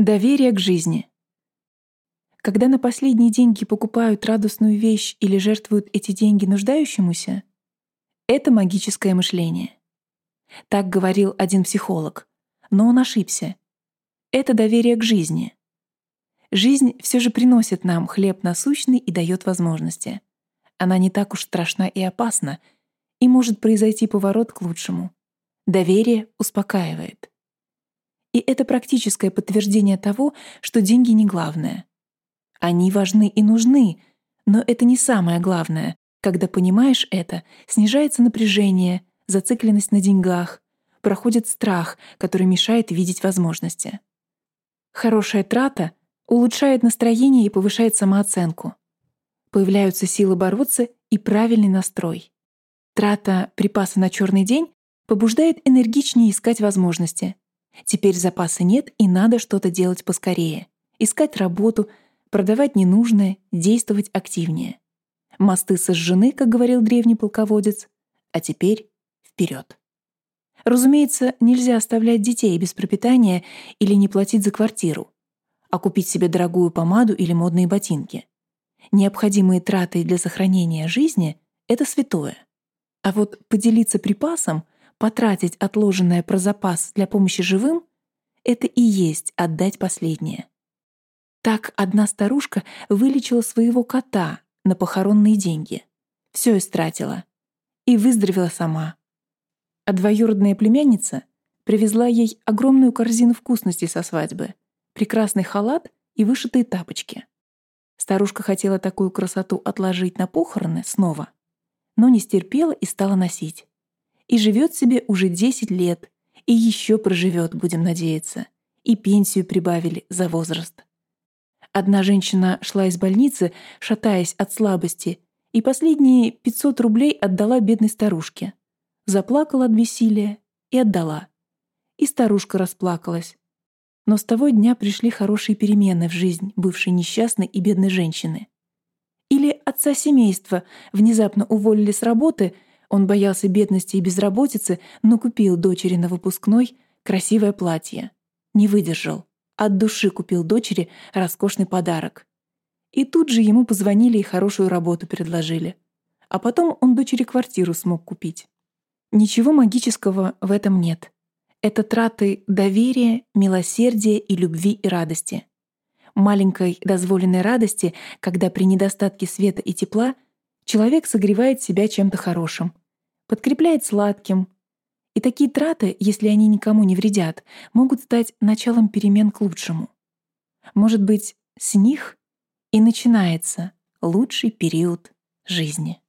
Доверие к жизни. Когда на последние деньги покупают радостную вещь или жертвуют эти деньги нуждающемуся, это магическое мышление. Так говорил один психолог, но он ошибся. Это доверие к жизни. Жизнь все же приносит нам хлеб насущный и дает возможности. Она не так уж страшна и опасна, и может произойти поворот к лучшему. Доверие успокаивает. И это практическое подтверждение того, что деньги не главное. Они важны и нужны, но это не самое главное. Когда понимаешь это, снижается напряжение, зацикленность на деньгах, проходит страх, который мешает видеть возможности. Хорошая трата улучшает настроение и повышает самооценку. Появляются силы бороться и правильный настрой. Трата припаса на черный день побуждает энергичнее искать возможности. Теперь запаса нет, и надо что-то делать поскорее. Искать работу, продавать ненужное, действовать активнее. Мосты сожжены, как говорил древний полководец, а теперь вперед. Разумеется, нельзя оставлять детей без пропитания или не платить за квартиру а купить себе дорогую помаду или модные ботинки. Необходимые траты для сохранения жизни — это святое. А вот поделиться припасом, потратить отложенное про запас для помощи живым — это и есть отдать последнее. Так одна старушка вылечила своего кота на похоронные деньги. Все истратила. И выздоровела сама. А двоюродная племянница привезла ей огромную корзину вкусностей со свадьбы — прекрасный халат и вышитые тапочки. Старушка хотела такую красоту отложить на похороны снова, но не стерпела и стала носить. И живет себе уже 10 лет, и еще проживет, будем надеяться. И пенсию прибавили за возраст. Одна женщина шла из больницы, шатаясь от слабости, и последние 500 рублей отдала бедной старушке. Заплакала от бессилия и отдала. И старушка расплакалась, но с того дня пришли хорошие перемены в жизнь бывшей несчастной и бедной женщины. Или отца семейства внезапно уволили с работы, он боялся бедности и безработицы, но купил дочери на выпускной красивое платье. Не выдержал. От души купил дочери роскошный подарок. И тут же ему позвонили и хорошую работу предложили. А потом он дочери квартиру смог купить. Ничего магического в этом нет. Это траты доверия, милосердия и любви и радости. Маленькой дозволенной радости, когда при недостатке света и тепла человек согревает себя чем-то хорошим, подкрепляет сладким. И такие траты, если они никому не вредят, могут стать началом перемен к лучшему. Может быть, с них и начинается лучший период жизни.